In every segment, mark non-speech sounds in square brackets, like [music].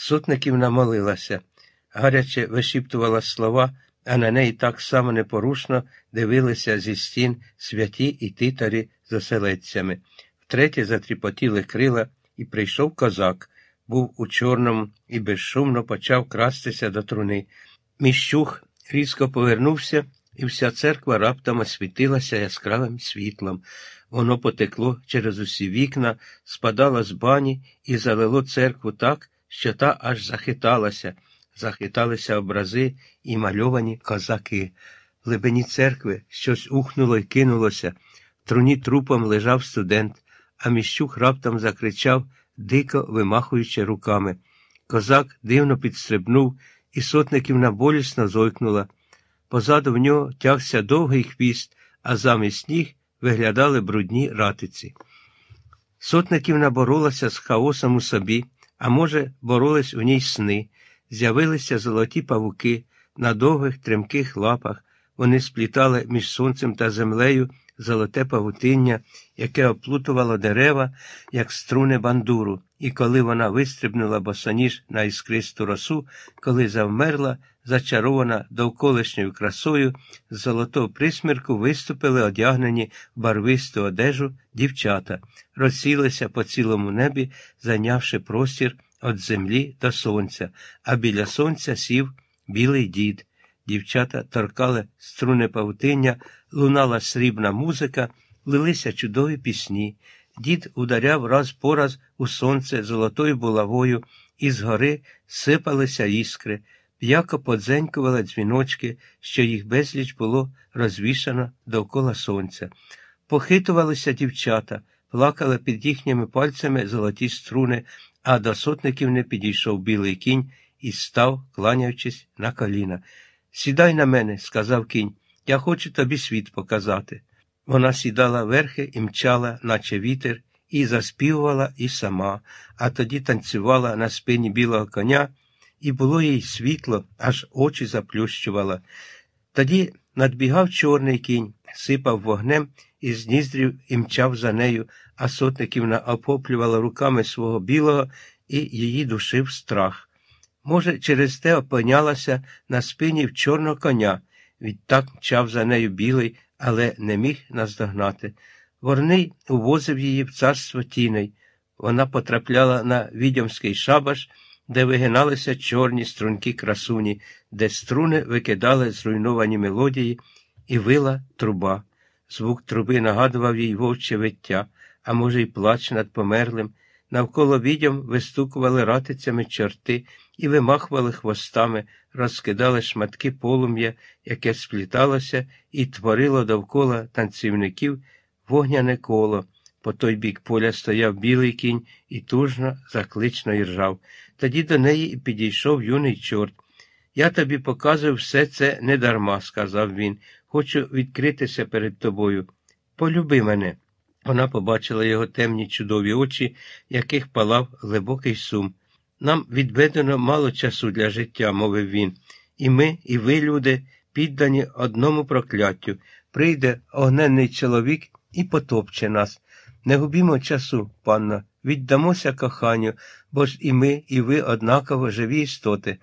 Сотниківна молилася, гаряче вишіптувала слова, а на неї так само непорушно дивилися зі стін святі і титарі з оселедцями. Втретє затріпотіли крила, і прийшов козак, був у чорному і безшумно почав крастися до труни. Міщух різко повернувся, і вся церква раптом освітилася яскравим світлом. Воно потекло через усі вікна, спадало з бані і залило церкву так, що та аж захиталася, захиталися образи і мальовані козаки. В глибині церкви щось ухнуло і кинулося. В труні трупом лежав студент, а міщух раптом закричав, дико вимахуючи руками. Козак дивно підстрибнув, і сотниківна болісно зойкнула. Позаду в нього тягся довгий хвіст, а замість ніг виглядали брудні ратиці. Сотниківна боролася з хаосом у собі, а може, боролись у ній сни. З'явилися золоті павуки на довгих тремких лапах. Вони сплітали між сонцем та землею золоте павутиння, яке оплутувало дерева, як струни бандуру, і коли вона вистрибнула босоніж на іскристу росу, коли завмерла, зачарована довколишньою красою, з золотого присмірку виступили одягнені барвисту одежу дівчата, розсілися по цілому небі, зайнявши простір від землі до сонця, а біля сонця сів білий дід. Дівчата торкали струни павутиння, лунала срібна музика, лилися чудові пісні. Дід ударяв раз по раз у сонце золотою булавою, і згори сипалися іскри, п'яко подзенькували дзвіночки, що їх безліч було розвішано довкола сонця. Похитувалися дівчата, плакали під їхніми пальцями золоті струни, а до сотників не підійшов білий кінь і став, кланяючись на коліна. Сідай на мене, сказав кінь, я хочу тобі світ показати. Вона сідала верхи і мчала, наче вітер, і заспівувала і сама, а тоді танцювала на спині білого коня, і було їй світло, аж очі заплющувала. Тоді надбігав чорний кінь, сипав вогнем із ніздрів і мчав за нею, а сотниківна опоплювала руками свого білого і її душив страх. Може, через те опинялася на спині в чорного коня, відтак мчав за нею білий, але не міг наздогнати. Ворний увозив її в царство тіней. Вона потрапляла на відьомський шабаш, де вигиналися чорні струнки красуні, де струни викидали зруйновані мелодії, і вила труба. Звук труби нагадував їй вовче виття, а може, й плач над померлим. Навколо відьом вистукували ратицями чорти і вимахували хвостами, розкидали шматки полум'я, яке спліталося і творило довкола танцівників вогняне коло. По той бік поля стояв білий кінь і тужно, заклично іржав. Тоді до неї і підійшов юний чорт. Я тобі показую все це недарма, сказав він. Хочу відкритися перед тобою. Полюби мене. Вона побачила його темні чудові очі, яких палав глибокий сум. Нам відведено мало часу для життя, мовив він, і ми, і ви, люди, піддані одному прокляттю. Прийде огненний чоловік і потопче нас. Не губімо часу, панно, віддамося коханню, бо ж і ми, і ви однаково живі істоти.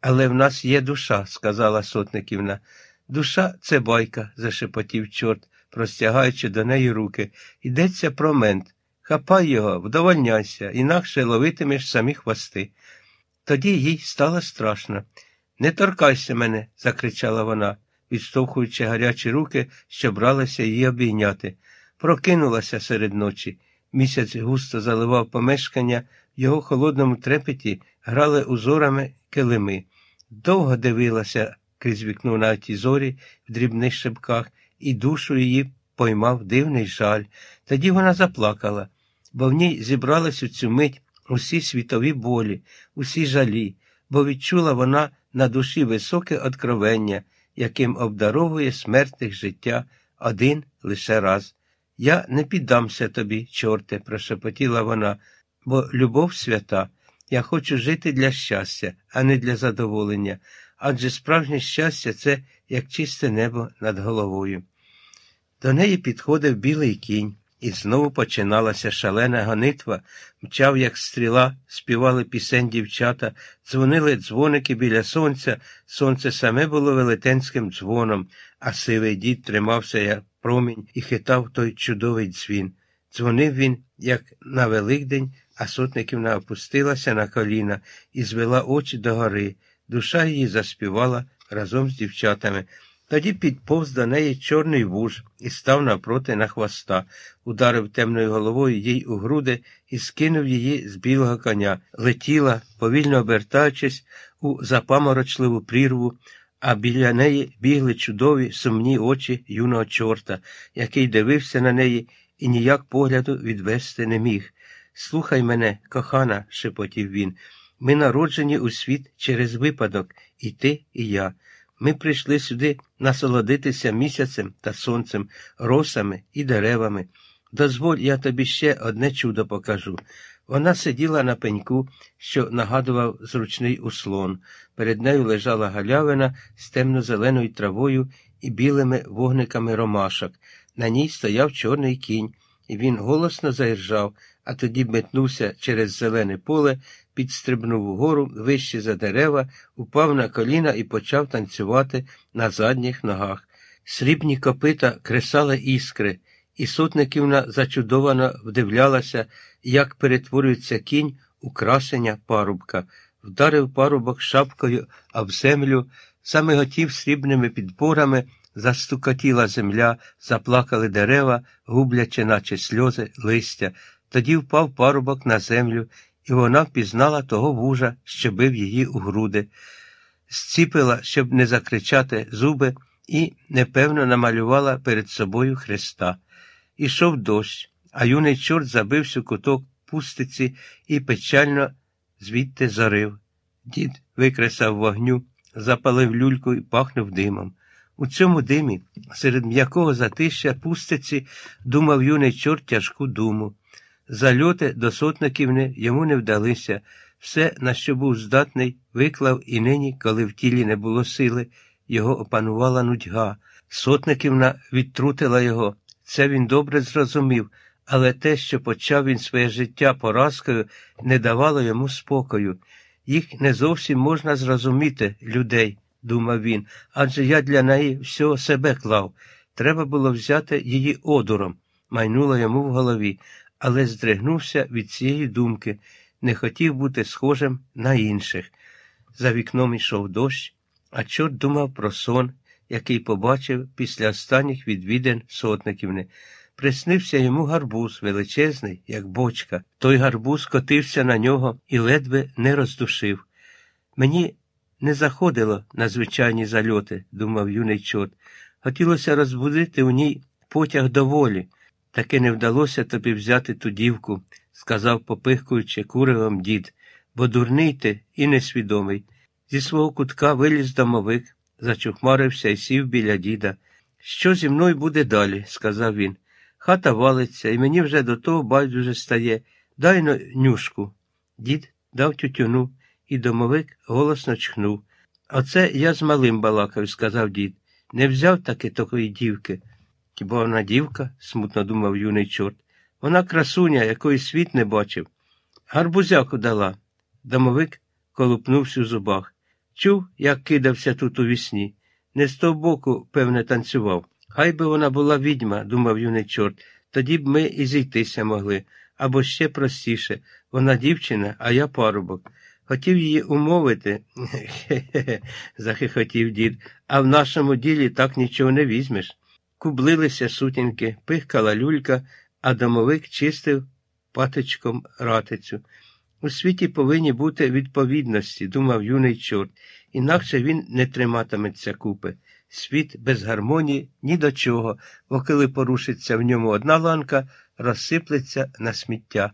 Але в нас є душа, сказала сотниківна. Душа це байка, зашепотів чорт, простягаючи до неї руки. Йдеться про мент. Хапай його, вдовольняйся, інакше ловитимеш самі хвости. Тоді їй стало страшно. Не торкайся мене, закричала вона, відштовхуючи гарячі руки, що бралися її обійняти. Прокинулася серед ночі. Місяць густо заливав помешкання, в його холодному трепеті грали узорами килими. Довго дивилася крізь вікно на ті зорі в дрібних шибках, і душу її поймав дивний жаль. Тоді вона заплакала, бо в ній зібрались у цю мить усі світові болі, усі жалі, бо відчула вона на душі високе откровення, яким обдаровує смертних життя один лише раз. Я не піддамся тобі, чорте, прошепотіла вона, бо любов свята. Я хочу жити для щастя, а не для задоволення, адже справжнє щастя це як чисте небо над головою. До неї підходив білий кінь. І знову починалася шалена гонитва, мчав, як стріла, співали пісень дівчата, дзвонили дзвоники біля сонця, сонце саме було велетенським дзвоном, а сивий дід тримався, як промінь, і хитав той чудовий дзвін. Дзвонив він, як на Великдень, а сотниківна опустилася на коліна і звела очі догори. Душа її заспівала разом з дівчатами. Тоді підповз до неї чорний вуж і став напроти на хвоста, ударив темною головою їй у груди і скинув її з білого коня. Летіла, повільно обертаючись у запаморочливу прірву, а біля неї бігли чудові сумні очі юного чорта, який дивився на неї і ніяк погляду відвести не міг. Слухай мене, кохана, шепотів він. Ми народжені у світ через випадок, і ти, і я. Ми прийшли сюди насолодитися місяцем та сонцем, росами і деревами. Дозволь, я тобі ще одне чудо покажу. Вона сиділа на пеньку, що нагадував зручний услон. Перед нею лежала галявина з темно-зеленою травою і білими вогниками ромашок. На ній стояв чорний кінь, і він голосно заіржав, а тоді метнувся через зелене поле, підстрибнув угору вище за дерева, упав на коліна і почав танцювати на задніх ногах. Срібні копита кресали іскри, і сотниківна зачудовано вдивлялася, як перетворюється кінь у красення парубка, вдарив парубок шапкою об землю, саме готів срібними підборами. Застукотіла земля, заплакали дерева, гублячи, наче сльози, листя. Тоді впав парубок на землю, і вона впізнала того вужа, що бив її у груди, зціпила, щоб не закричати зуби, і непевно намалювала перед собою Христа. Ішов дощ, а юний чорт забився куток пустиці і печально звідти зарив. Дід викресав вогню, запалив люльку і пахнув димом. У цьому димі, серед м'якого затища пустиці, думав юний чорт тяжку думу. Зальоти до сотниківни йому не вдалися. Все, на що був здатний, виклав і нині, коли в тілі не було сили, його опанувала нудьга. Сотниківна відтрутила його. Це він добре зрозумів, але те, що почав він своє життя поразкою, не давало йому спокою. Їх не зовсім можна зрозуміти, людей, думав він, адже я для неї всього себе клав. Треба було взяти її одуром, майнуло йому в голові але здригнувся від цієї думки, не хотів бути схожим на інших. За вікном йшов дощ, а чорт думав про сон, який побачив після останніх відвідин сотниківни. Приснився йому гарбуз величезний, як бочка. Той гарбуз котився на нього і ледве не роздушив. Мені не заходило на звичайні зальоти, думав юний чорт. Хотілося розбудити у ній потяг до волі. Таки не вдалося тобі взяти ту дівку, сказав, попихкуючи куривом дід, бо дурний ти і несвідомий. Зі свого кутка виліз домовик, зачухмарився і сів біля діда. Що зі мною буде далі? сказав він. Хата валиться, і мені вже до того байдуже стає. Дай но нюшку. Дід дав тютюну, і домовик голосно чхнув. Оце я з малим балакав, сказав дід. Не взяв таки такої дівки. Хіба вона дівка? смутно думав юний чорт. Вона красуня, якої світ не бачив. Гарбузяку дала. Домовик колупнувся у зубах. Чув, як кидався тут у вісні. Не з того боку, певне, танцював. Хай би вона була відьма, думав юний чорт, тоді б ми і зійтися могли. Або ще простіше вона дівчина, а я парубок. Хотів її умовити, [laughs] хе-хе, захихотів дід, а в нашому ділі так нічого не візьмеш. Кублилися сутінки, пихкала люлька, а домовик чистив патичком ратицю. У світі повинні бути відповідності, думав юний чорт, інакше він не триматиметься купи. Світ без гармонії ні до чого, бо коли порушиться в ньому одна ланка, розсиплеться на сміття.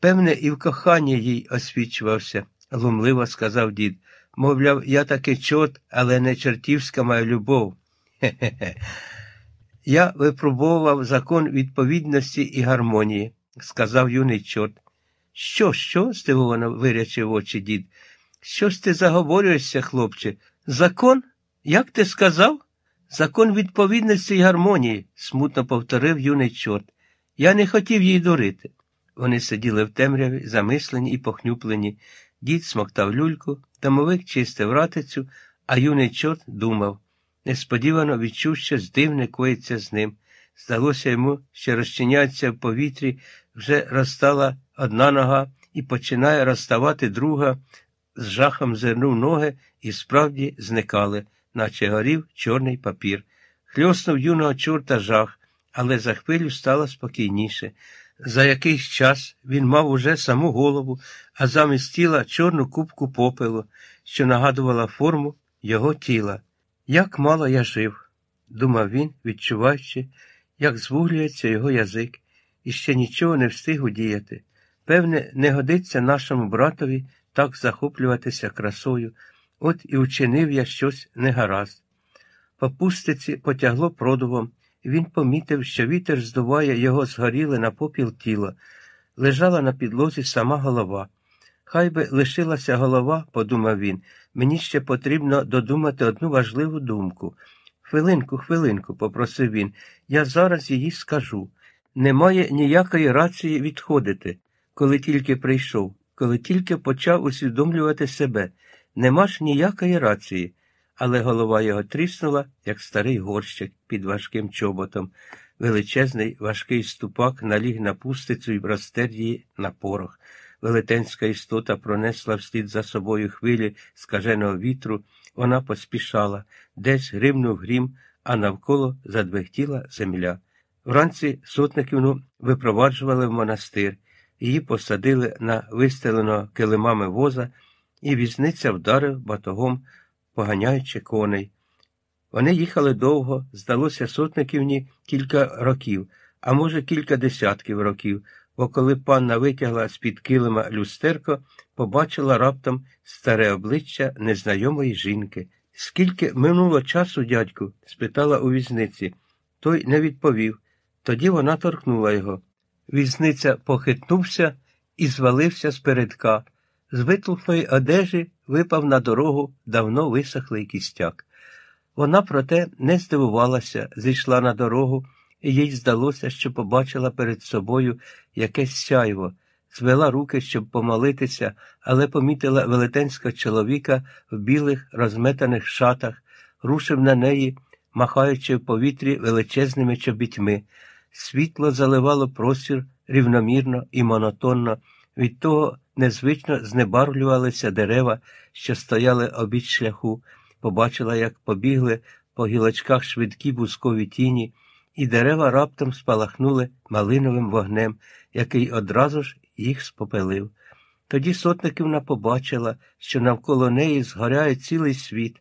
Певне, і в коханні їй освічувався, глумливо сказав дід. Мовляв, я таки чорт, але не чортівська моя любов. Хе-хе-хе. Я випробовував закон відповідності і гармонії, сказав юний чорт. Що, що? здивовано вирячив очі дід. Що ж ти заговорюєшся, хлопче? Закон? Як ти сказав? Закон відповідності і гармонії, смутно повторив юний чорт. Я не хотів її дурити. Вони сиділи в темряві, замислені і похнюплені. Дід смоктав люльку, домовик чистив ратицю, а юний чорт думав. Несподівано відчув, що дивне коїться з ним. Здалося йому, що розчиняється в повітрі, вже розстала одна нога і починає розставати друга, з жахом зернув ноги і справді зникали, наче горів чорний папір. Хльоснув юного чорта жах, але за хвилю стало спокійніше. За якийсь час він мав уже саму голову, а замість тіла чорну кубку попелу, що нагадувала форму його тіла. Як мало я жив, думав він, відчуваючи, як звуглюється його язик, і ще нічого не встиг удіяти. Певне, не годиться нашому братові так захоплюватися красою, от і учинив я щось негаразд. По пустиці потягло продувом, і він помітив, що вітер здуває його згоріле на попіл тіла. Лежала на підлозі сама голова. Хай би лишилася голова, подумав він, мені ще потрібно додумати одну важливу думку. Хвилинку, хвилинку, попросив він, я зараз її скажу. Немає ніякої рації відходити, коли тільки прийшов, коли тільки почав усвідомлювати себе. Нема ж ніякої рації. Але голова його тріснула, як старий горщик під важким чоботом. Величезний важкий ступак наліг на пустицю і розтер її на порох. Велетенська істота пронесла вслід за собою хвилі скаженого вітру, вона поспішала, десь гримнув грім, а навколо задвихтіла земля. Вранці сотниківну випроваджували в монастир, її посадили на вистеленого килимами воза, і візниця вдарив батогом, поганяючи коней. Вони їхали довго, здалося сотниківні кілька років, а може, кілька десятків років, бо коли панна витягла з-під килима люстерко, побачила раптом старе обличчя незнайомої жінки. Скільки минуло часу, дядьку? спитала у візниці. Той не відповів. Тоді вона торкнула його. Візниця похитнувся і звалився з передка. З витлухлої одежі випав на дорогу давно висохлий кістяк. Вона, проте, не здивувалася, зійшла на дорогу, і їй здалося, що побачила перед собою якесь сяйво, звела руки, щоб помолитися, але помітила велетенського чоловіка в білих розметаних шатах, рушив на неї, махаючи в повітрі величезними чобітьми. Світло заливало простір рівномірно і монотонно, від того незвично знебарвлювалися дерева, що стояли обід шляху, побачила, як побігли по гілочках швидкі бускові тіні, і дерева раптом спалахнули малиновим вогнем, який одразу ж їх спопелив. Тоді сотниківна побачила, що навколо неї згоряє цілий світ,